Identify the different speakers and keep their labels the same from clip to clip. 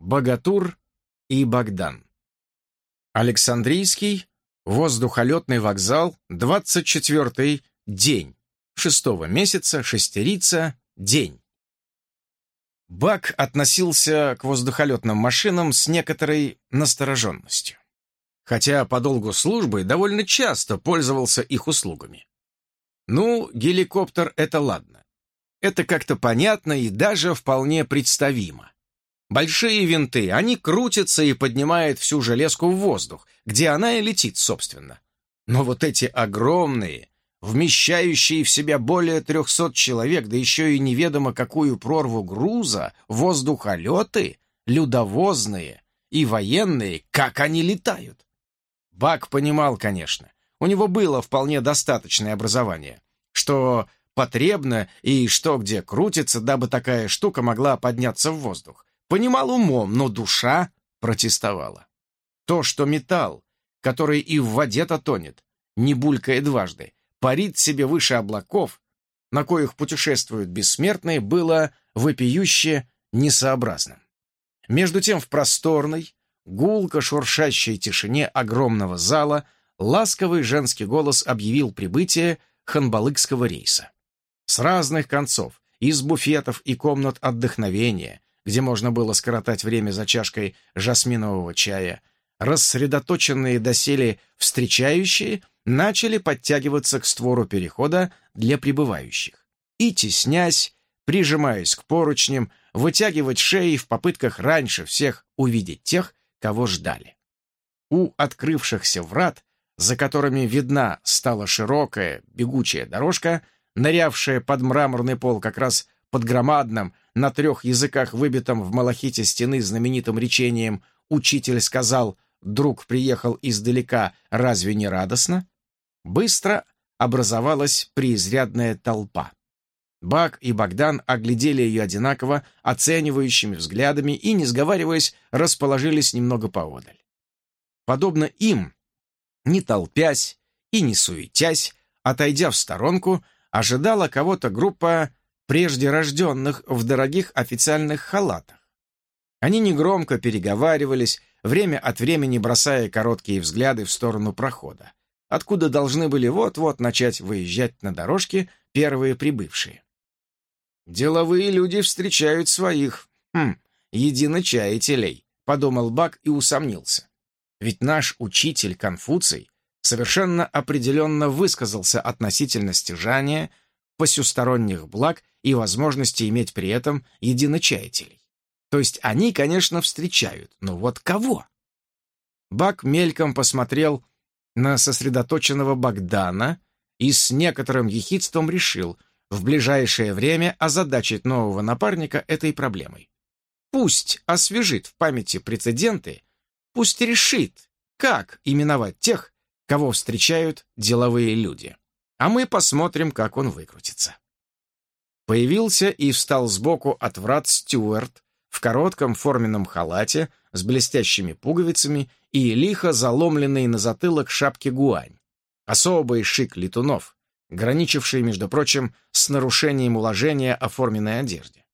Speaker 1: Богатур и Богдан. Александрийский воздухолетный вокзал, 24-й день, шестого месяца, шестерица, день. Бак относился к воздухолетным машинам с некоторой настороженностью, хотя по долгу службы довольно часто пользовался их услугами. Ну, геликоптер — это ладно. Это как-то понятно и даже вполне представимо. Большие винты, они крутятся и поднимают всю железку в воздух, где она и летит, собственно. Но вот эти огромные, вмещающие в себя более трехсот человек, да еще и неведомо какую прорву груза, воздухолеты, людовозные и военные, как они летают? Бак понимал, конечно, у него было вполне достаточное образование, что потребно и что где крутится, дабы такая штука могла подняться в воздух. Понимал умом, но душа протестовала. То, что металл, который и в воде-то тонет, не булькая дважды, парит себе выше облаков, на коих путешествуют бессмертные, было вопиюще несообразным. Между тем в просторной, гулко шуршащей тишине огромного зала ласковый женский голос объявил прибытие ханбалыкского рейса. С разных концов, из буфетов и комнат отдохновения, где можно было скоротать время за чашкой жасминового чая, рассредоточенные доселе встречающие начали подтягиваться к створу перехода для прибывающих. И, теснясь, прижимаясь к поручням, вытягивать шеи в попытках раньше всех увидеть тех, кого ждали. У открывшихся врат, за которыми видна стала широкая бегучая дорожка, нырявшая под мраморный пол как раз под громадным, на трех языках выбитым в малахите стены знаменитым речением «Учитель сказал, друг приехал издалека, разве не радостно?» Быстро образовалась преизрядная толпа. Бак и Богдан оглядели ее одинаково оценивающими взглядами и, не сговариваясь, расположились немного поодаль. Подобно им, не толпясь и не суетясь, отойдя в сторонку, ожидала кого-то группа прежде рожденных в дорогих официальных халатах. Они негромко переговаривались, время от времени бросая короткие взгляды в сторону прохода, откуда должны были вот-вот начать выезжать на дорожке первые прибывшие. «Деловые люди встречают своих, хм, единочаятелей», — подумал Бак и усомнился. Ведь наш учитель Конфуций совершенно определенно высказался относительно стяжания посюсторонних благ и возможности иметь при этом единочаятелей. То есть они, конечно, встречают, но вот кого? Бак мельком посмотрел на сосредоточенного Богдана и с некоторым ехидством решил в ближайшее время озадачить нового напарника этой проблемой. Пусть освежит в памяти прецеденты, пусть решит, как именовать тех, кого встречают деловые люди а мы посмотрим, как он выкрутится. Появился и встал сбоку от врат Стюарт в коротком форменном халате с блестящими пуговицами и лихо заломленной на затылок шапки гуань. Особый шик летунов, граничивший, между прочим, с нарушением уложения о форменной одежде.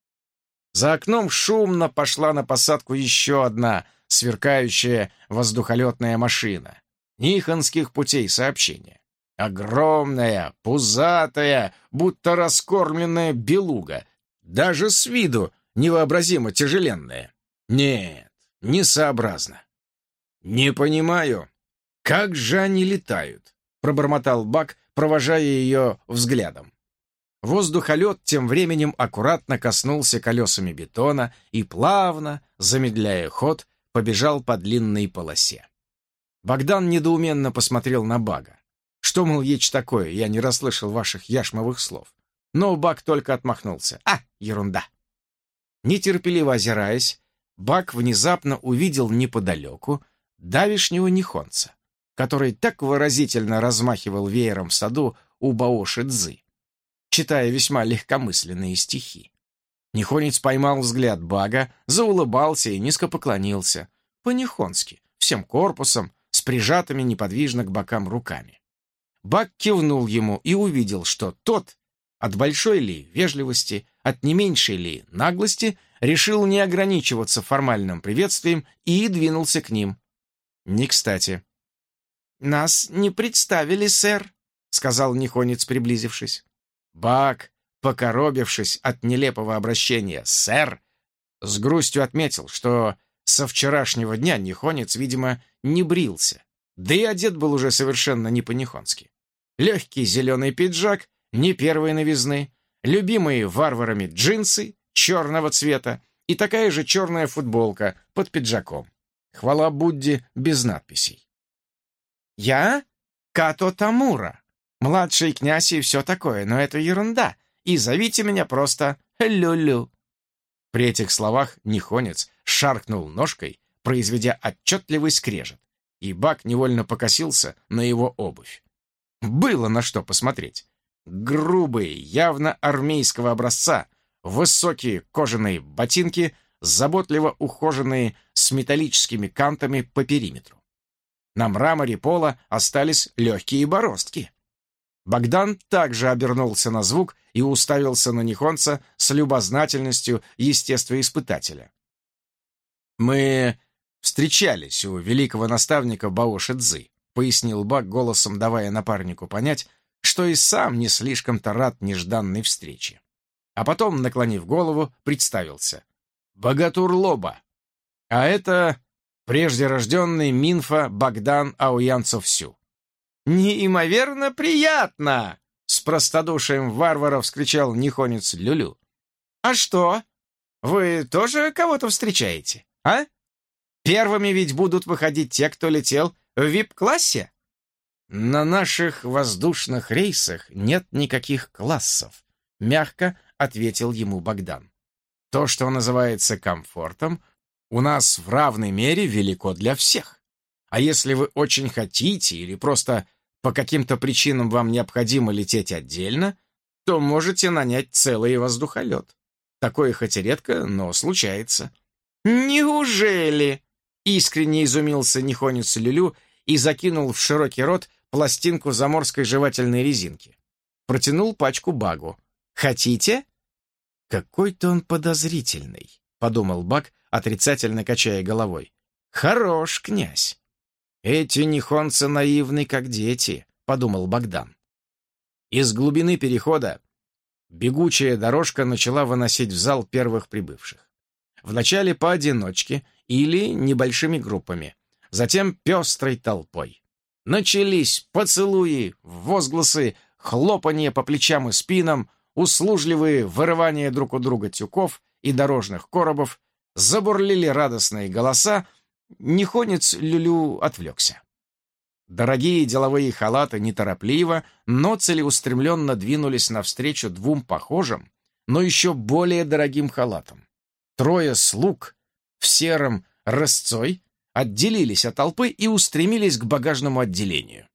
Speaker 1: За окном шумно пошла на посадку еще одна сверкающая воздухолетная машина. Ниханских путей сообщения. Огромная, пузатая, будто раскормленная белуга. Даже с виду невообразимо тяжеленная. Нет, несообразно. «Не понимаю, как же они летают?» — пробормотал Бак, провожая ее взглядом. Воздухолет тем временем аккуратно коснулся колесами бетона и плавно, замедляя ход, побежал по длинной полосе. Богдан недоуменно посмотрел на Бага. Что, мол, ечь такое, я не расслышал ваших яшмовых слов. Но Бак только отмахнулся. А, ерунда. Нетерпеливо озираясь, Бак внезапно увидел неподалеку давишнего нихонца, который так выразительно размахивал веером в саду у Баоши Цзы, читая весьма легкомысленные стихи. Нихонец поймал взгляд Бага, заулыбался и низко поклонился. По-нихонски, всем корпусом, с прижатыми неподвижно к бокам руками. Бак кивнул ему и увидел, что тот, от большой ли вежливости, от не меньшей ли наглости, решил не ограничиваться формальным приветствием и двинулся к ним. Не кстати.
Speaker 2: «Нас не представили, сэр», — сказал Нихонец, приблизившись.
Speaker 1: Бак, покоробившись от нелепого обращения «сэр», с грустью отметил, что со вчерашнего дня Нихонец, видимо, не брился, да и одет был уже совершенно не по-нихонски. Легкий зеленый пиджак, не первой новизны, любимые варварами джинсы черного цвета и такая же черная футболка под пиджаком. Хвала Будде без надписей.
Speaker 2: «Я Като Тамура, младший князь и все такое, но это ерунда, и зовите меня просто Люлю».
Speaker 1: При этих словах Нихонец шаркнул ножкой, произведя отчетливый скрежет, и Бак невольно покосился на его обувь. Было на что посмотреть. Грубые, явно армейского образца, высокие кожаные ботинки, заботливо ухоженные с металлическими кантами по периметру. На мраморе пола остались легкие бороздки. Богдан также обернулся на звук и уставился на Нихонца с любознательностью естествоиспытателя. «Мы встречались у великого наставника Баоши Цзы», пояснил Бак голосом, давая напарнику понять, что и сам не слишком-то рад нежданной встрече. А потом, наклонив голову, представился. «Богатур Лоба. А это прежде рожденный Минфа Богдан Ауянцев Сю».
Speaker 2: «Неимоверно приятно!»
Speaker 1: — с простодушием варваров вскричал Нихонец Люлю.
Speaker 2: «А что? Вы тоже кого-то встречаете, а? Первыми ведь будут выходить те, кто летел в вип-классе?
Speaker 1: На наших воздушных рейсах нет никаких классов, мягко ответил ему Богдан. То, что называется комфортом, у нас в равной мере велико для всех. А если вы очень хотите или просто по каким-то причинам вам необходимо лететь отдельно, то можете нанять целый воздухолет. Такое хоть и редко, но случается.
Speaker 2: «Неужели?»
Speaker 1: — искренне изумился Нихонец Люлю и закинул в широкий рот пластинку заморской жевательной резинки. Протянул пачку Багу. «Хотите?» «Какой-то он подозрительный», — подумал Баг, отрицательно качая головой. «Хорош, князь!» «Эти нихонцы наивны, как дети», — подумал Богдан. Из глубины перехода бегучая дорожка начала выносить в зал первых прибывших. Вначале поодиночке или небольшими группами, затем пестрой толпой. Начались поцелуи, возгласы, хлопанье по плечам и спинам, услужливые вырывания друг у друга тюков и дорожных коробов, забурлили радостные голоса, Нихонец Люлю отвлекся. Дорогие деловые халаты неторопливо, но целеустремленно двинулись навстречу двум похожим, но еще более дорогим халатам. Трое слуг в сером рысцой отделились от толпы и устремились к багажному отделению.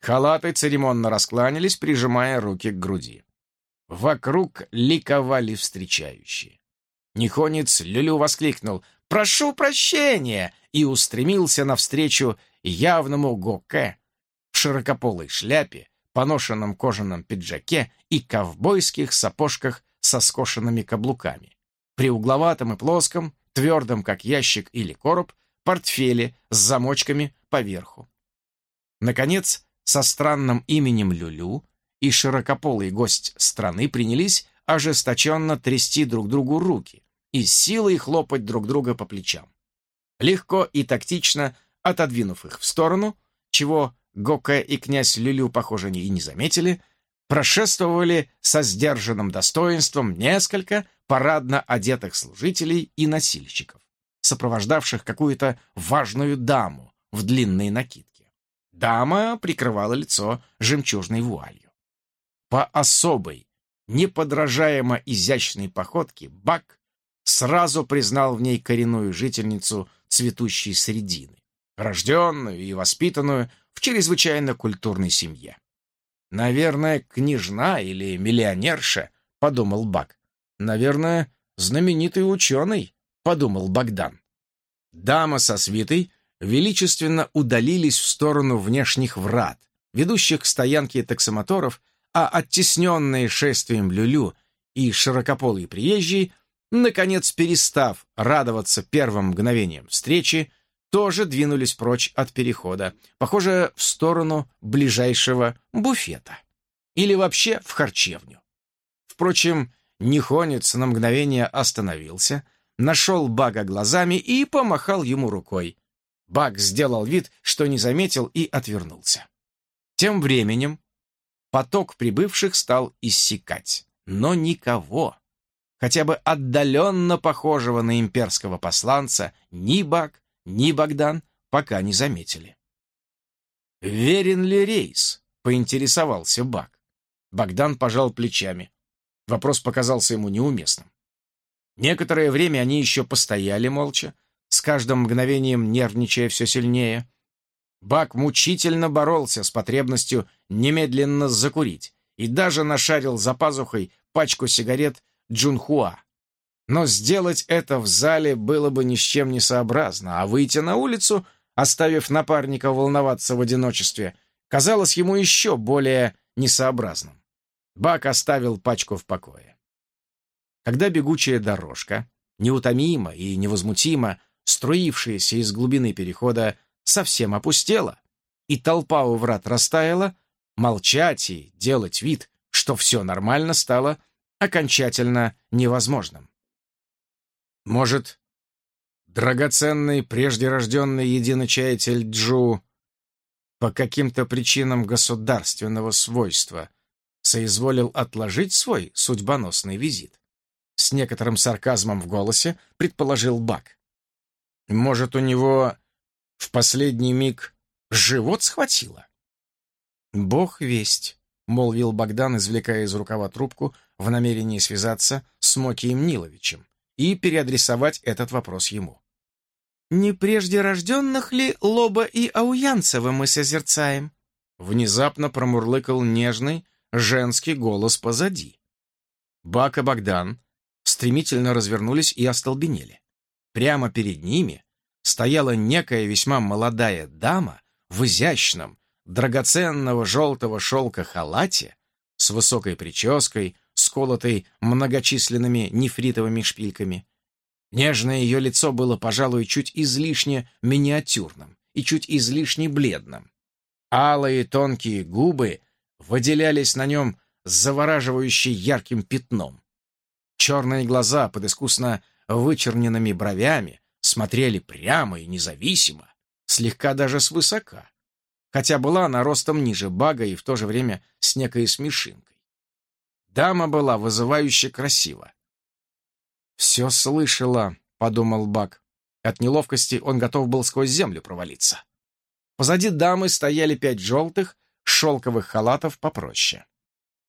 Speaker 1: Халаты церемонно раскланялись, прижимая руки к груди. Вокруг ликовали встречающие. Нихонец Люлю воскликнул «Прошу прощения!» и устремился навстречу явному Гоке в широкополой шляпе, поношенном кожаном пиджаке и ковбойских сапожках со скошенными каблуками. При угловатом и плоском, твердом, как ящик или короб, портфеле с замочками поверху. Наконец, со странным именем Люлю и широкополый гость страны принялись ожесточенно трясти друг другу руки и силой хлопать друг друга по плечам. Легко и тактично отодвинув их в сторону, чего Гока и князь Люлю, похоже, и не заметили, прошествовали со сдержанным достоинством несколько парадно одетых служителей и носильщиков сопровождавших какую-то важную даму в длинной накидке. Дама прикрывала лицо жемчужной вуалью. По особой, неподражаемо изящной походке Бак сразу признал в ней коренную жительницу цветущей средины, рожденную и воспитанную в чрезвычайно культурной семье. «Наверное, княжна или миллионерша», — подумал Бак. «Наверное, знаменитый ученый», подумал Богдан. Дама со свитой величественно удалились в сторону внешних врат, ведущих к стоянке таксомоторов, а оттесненные шествием Люлю и широкополые приезжие наконец перестав радоваться первым мгновениям встречи, тоже двинулись прочь от перехода, похоже, в сторону ближайшего буфета. Или вообще в харчевню. Впрочем, Нихонец на мгновение остановился, нашел Бага глазами и помахал ему рукой. Баг сделал вид, что не заметил и отвернулся. Тем временем поток прибывших стал иссякать, но никого, хотя бы отдаленно похожего на имперского посланца, ни Баг, ни Богдан пока не заметили. «Верен ли рейс?» — поинтересовался Баг. Богдан пожал плечами. Вопрос показался ему неуместным. Некоторое время они еще постояли молча, с каждым мгновением нервничая все сильнее. Бак мучительно боролся с потребностью немедленно закурить и даже нашарил за пазухой пачку сигарет Джунхуа. Но сделать это в зале было бы ни с чем не сообразно, а выйти на улицу, оставив напарника волноваться в одиночестве, казалось ему еще более несообразным. Бак оставил пачку в покое. Когда бегучая дорожка, неутомимо и невозмутимо струившаяся из глубины перехода, совсем опустела, и толпа у врат растаяла, молчать и делать вид, что все нормально, стало окончательно невозможным. Может, драгоценный прежде рожденный единочаятель Джу по каким-то причинам государственного свойства соизволил отложить свой судьбоносный визит. С некоторым сарказмом в голосе предположил Бак. Может, у него в последний миг живот схватило? «Бог весть», — молвил Богдан, извлекая из рукава трубку в намерении связаться с Мокием Ниловичем и переадресовать этот вопрос ему.
Speaker 2: «Не прежде рожденных ли Лоба и Ауянцева мы созерцаем?»
Speaker 1: Внезапно промурлыкал нежный, женский голос позади. Бак и Богдан стремительно развернулись и остолбенели. Прямо перед ними стояла некая весьма молодая дама в изящном, драгоценного желтого шелка халате с высокой прической, сколотой многочисленными нефритовыми шпильками. Нежное ее лицо было, пожалуй, чуть излишне миниатюрным и чуть излишне бледным. Алые тонкие губы выделялись на нем завораживающе ярким пятном. Черные глаза под искусно вычерненными бровями смотрели прямо и независимо, слегка даже свысока, хотя была она ростом ниже бага и в то же время с некой смешинкой. Дама была вызывающе красива. «Все слышала», — подумал Баг. От неловкости он готов был сквозь землю провалиться. Позади дамы стояли пять желтых, шелковых халатов попроще.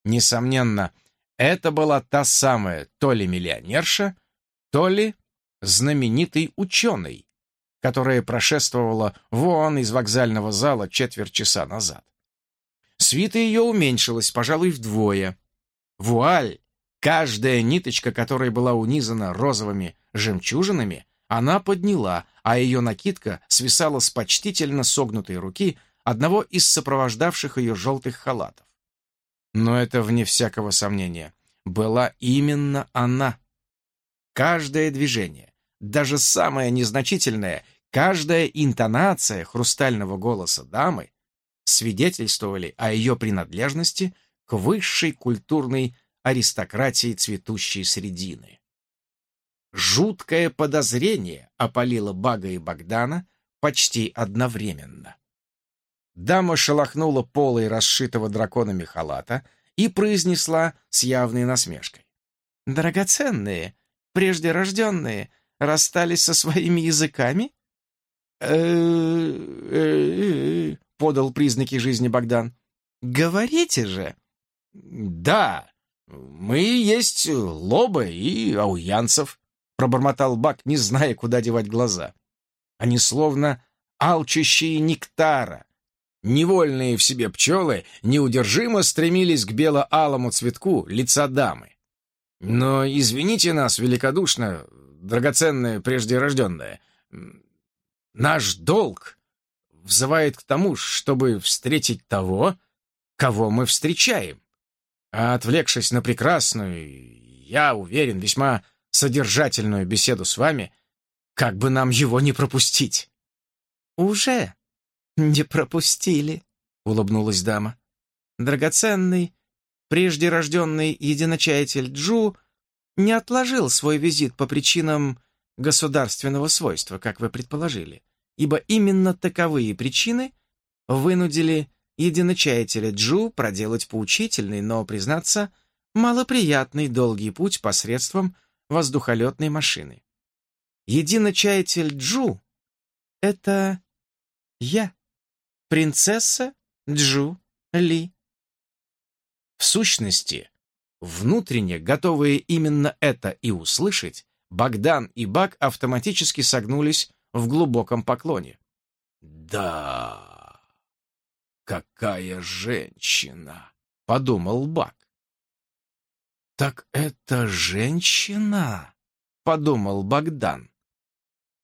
Speaker 1: Несомненно, это была та самая то ли миллионерша, то ли знаменитый ученый, которая прошествовала вон из вокзального зала четверть часа назад. Свита ее уменьшилась, пожалуй, вдвое. Вуаль, каждая ниточка которой была унизана розовыми жемчужинами, она подняла, а ее накидка свисала с почтительно согнутой руки одного из сопровождавших ее желтых халатов. Но это, вне всякого сомнения, была именно она. Каждое движение, даже самое незначительное, каждая интонация хрустального голоса дамы свидетельствовали о ее принадлежности к высшей культурной аристократии цветущей средины. Жуткое подозрение опалило Бага и Богдана почти одновременно. Дама шелохнула полой расшитого драконами халата и произнесла с явной насмешкой. «Драгоценные, прежде рожденные, расстались со своими языками?» подал признаки жизни Богдан. «Говорите же!» «Да, мы есть Лоба и Ауянцев», пробормотал Бак, не зная, куда девать глаза. Они словно алчущие нектара, Невольные в себе пчелы неудержимо стремились к бело-алому цветку лица дамы. Но извините нас великодушно, драгоценная преждерожденная, наш долг взывает к тому, чтобы встретить того, кого мы встречаем. А отвлекшись на прекрасную, я уверен, весьма содержательную беседу с вами, как бы нам его не пропустить».
Speaker 2: «Уже не пропустили», — улыбнулась дама. «Драгоценный, прежде рожденный единочаятель Джу не отложил свой визит по причинам государственного свойства, как вы предположили, ибо именно таковые причины вынудили единочаятеля Джу проделать поучительный, но, признаться, малоприятный долгий путь посредством воздухолетной машины. Единочаятель Джу — это я, принцесса Джу Ли.
Speaker 1: В сущности, внутренне готовые именно это и услышать, Богдан и Бак автоматически согнулись в глубоком поклоне. «Да, какая женщина!» — подумал Бак. «Так это женщина?» — подумал Богдан.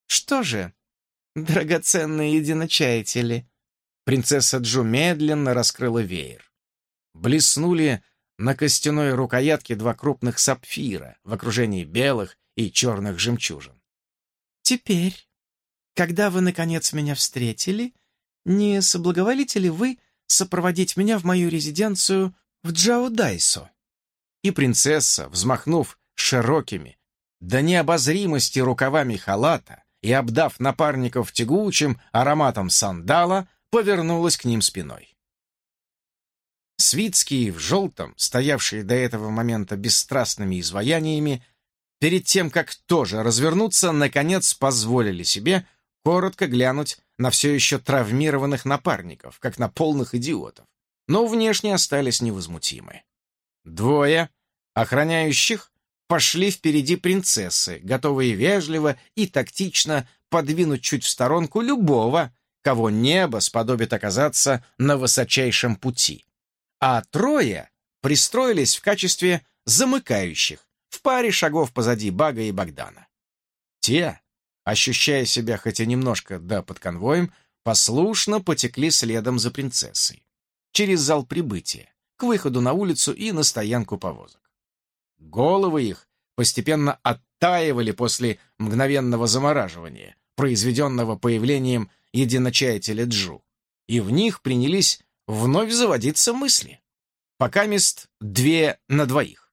Speaker 2: «Что же, драгоценные единочаятели?»
Speaker 1: Принцесса Джу медленно раскрыла веер. Блеснули на костяной рукоятке два крупных сапфира в окружении белых и черных жемчужин.
Speaker 2: «Теперь, когда вы, наконец, меня встретили, не соблаговолите ли вы сопроводить меня в мою резиденцию в Джаудайсо?»
Speaker 1: И принцесса, взмахнув широкими, до необозримости рукавами халата и обдав напарников тягучим ароматом сандала, повернулась к ним спиной. Свитские в желтом, стоявшие до этого момента бесстрастными изваяниями, перед тем, как тоже развернуться, наконец позволили себе коротко глянуть на все еще травмированных напарников, как на полных идиотов, но внешне остались невозмутимы. Двое, охраняющих, пошли впереди принцессы, готовые вежливо и тактично подвинуть чуть в сторонку любого, кого небо сподобит оказаться на высочайшем пути. А трое пристроились в качестве замыкающих, в паре шагов позади Бага и Богдана. Те, ощущая себя хоть и немножко да под конвоем, послушно потекли следом за принцессой. Через зал прибытия, к выходу на улицу и на стоянку повозок. Головы их постепенно оттаивали после мгновенного замораживания, произведенного появлением единочаятеля Джу, и в них принялись вновь заводиться мысли. Пока мест две на двоих.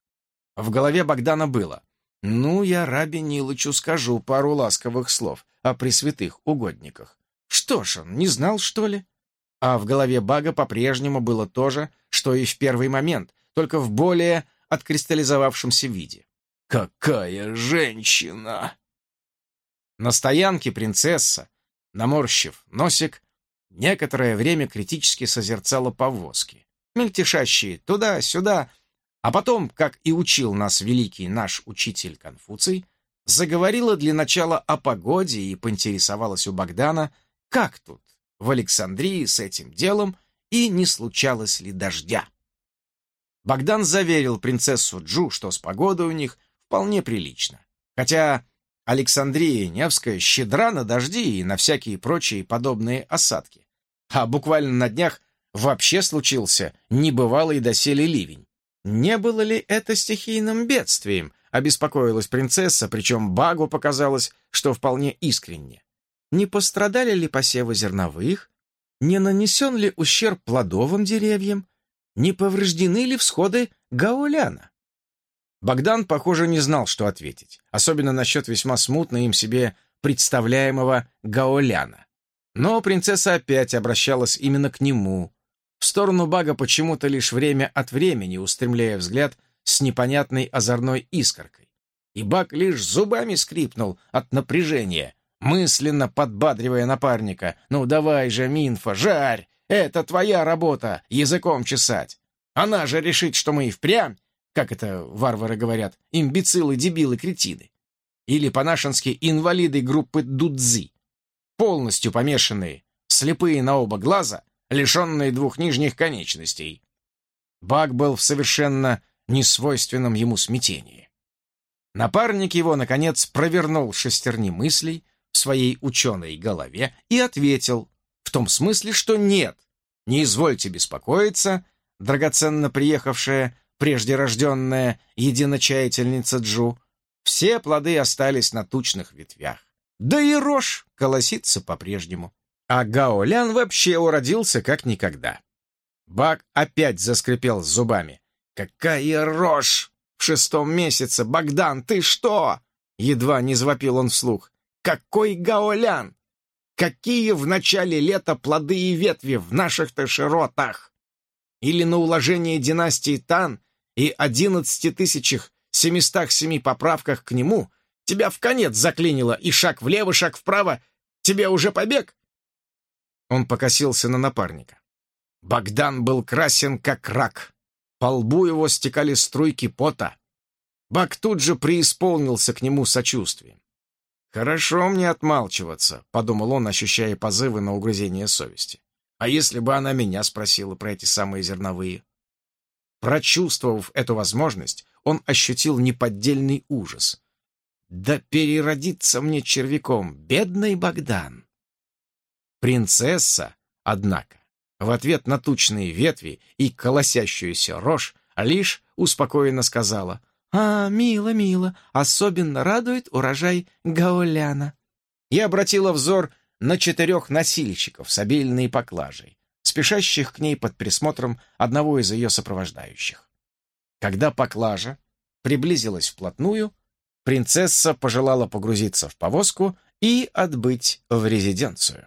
Speaker 1: В голове Богдана было «Ну, я рабе Нилычу скажу пару ласковых слов о пресвятых угодниках». Что ж он, не знал, что ли? А в голове Бага по-прежнему было то же, что и в первый момент, только в более откристаллизовавшемся виде. «Какая женщина!» На стоянке принцесса, наморщив носик, некоторое время критически созерцала повозки, мельтешащие туда-сюда, а потом, как и учил нас великий наш учитель Конфуций, заговорила для начала о погоде и поинтересовалась у Богдана, как тут, в Александрии, с этим делом, и не случалось ли дождя. Богдан заверил принцессу Джу, что с погодой у них вполне прилично. Хотя Александрия Невская щедра на дожди и на всякие прочие подобные осадки. А буквально на днях вообще случился небывалый доселе ливень. Не было ли это стихийным бедствием, обеспокоилась принцесса, причем Багу показалось, что вполне искренне. Не пострадали ли посевы зерновых? Не нанесен ли ущерб плодовым деревьям? Не повреждены ли всходы гауляна? Богдан, похоже, не знал, что ответить, особенно насчет весьма смутно им себе представляемого гауляна. Но принцесса опять обращалась именно к нему, в сторону Бага почему-то лишь время от времени, устремляя взгляд с непонятной озорной искоркой. И Баг лишь зубами скрипнул от напряжения, мысленно подбадривая напарника. «Ну давай же, Минфа, жарь! Это твоя работа, языком чесать! Она же решит, что мы и впрямь, как это варвары говорят, имбецилы, дебилы, кретины. Или по-нашенски инвалиды группы Дудзи, полностью помешанные, слепые на оба глаза — лишенный двух нижних конечностей. Баг был в совершенно несвойственном ему смятении. Напарник его, наконец, провернул шестерни мыслей в своей ученой голове и ответил в том смысле, что нет, не извольте беспокоиться, драгоценно приехавшая прежде рожденная единочаятельница Джу, Все плоды остались на тучных ветвях. Да и рожь колосится по-прежнему. А Гаолян вообще уродился как никогда. Бак опять заскрипел зубами. «Какая рожь! В шестом месяце! Богдан, ты что?» Едва не завопил он вслух. «Какой Гаолян! Какие в начале лета плоды и ветви в наших-то широтах! Или на уложение династии Тан и одиннадцати тысячах семистах семи поправках к нему тебя в конец заклинило, и шаг влево, шаг вправо, тебе уже побег?» Он покосился на напарника. Богдан был красен, как рак. По лбу его стекали струйки пота. Бак тут же преисполнился к нему сочувствием. «Хорошо мне отмалчиваться», — подумал он, ощущая позывы на угрызение совести. «А если бы она меня спросила про эти самые зерновые?» Прочувствовав эту возможность, он ощутил неподдельный ужас. «Да переродиться мне червяком, бедный Богдан!» Принцесса, однако, в ответ на тучные ветви и колосящуюся рожь, лишь успокоенно сказала «А, мило, мило, особенно радует урожай Гаоляна». И обратила взор на четырех носильщиков с обильной поклажей, спешащих к ней под присмотром одного из ее сопровождающих. Когда поклажа приблизилась вплотную, принцесса пожелала погрузиться в повозку и отбыть в резиденцию.